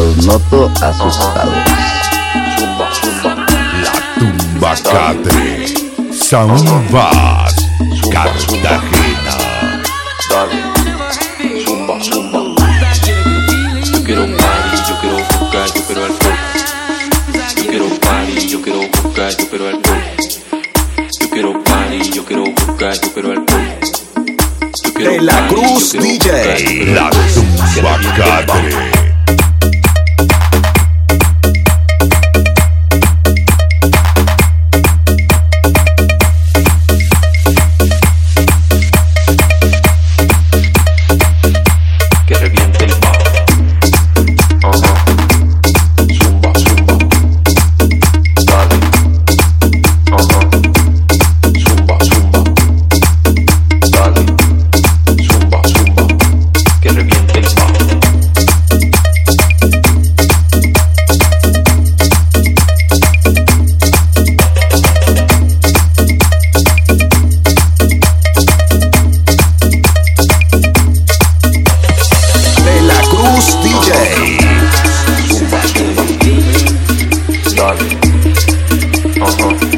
Los noto asustados. La tumba Catre. Sound Bass. Cartagena. Dale, zumba, zumba. Yo quiero party, yo quiero buscar, yo quiero alcohol. Yo quiero party, yo quiero buscar, yo quiero alcohol. Yo quiero party, yo quiero buscar, yo quiero alcohol. De la Cruz DJ. La alcohol. tumba dark. Uh huh.